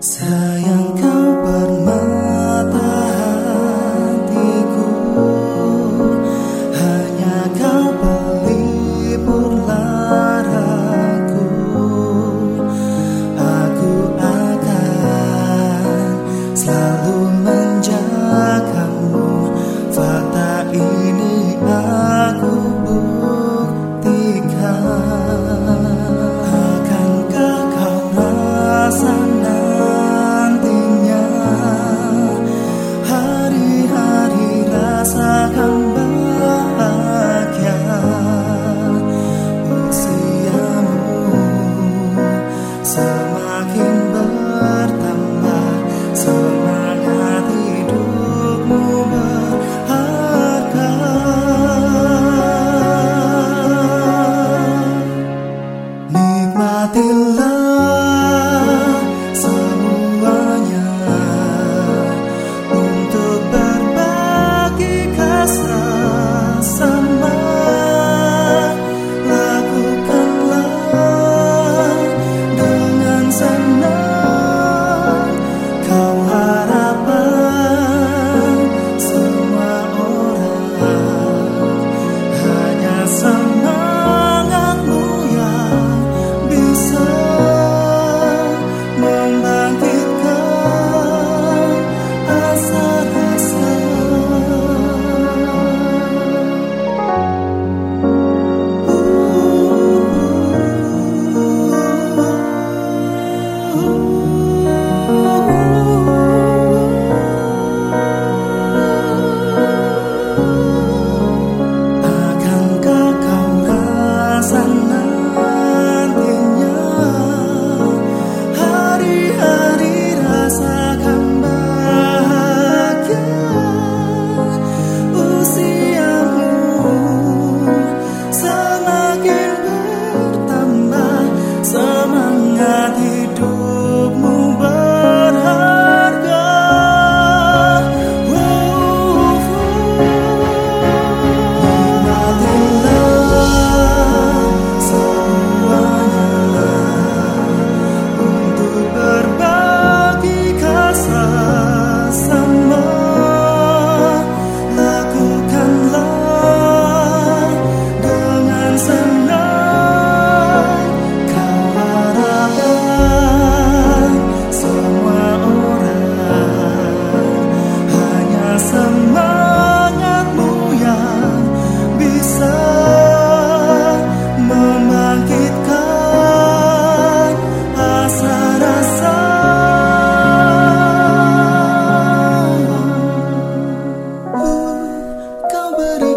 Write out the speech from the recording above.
侧颜 dil love. but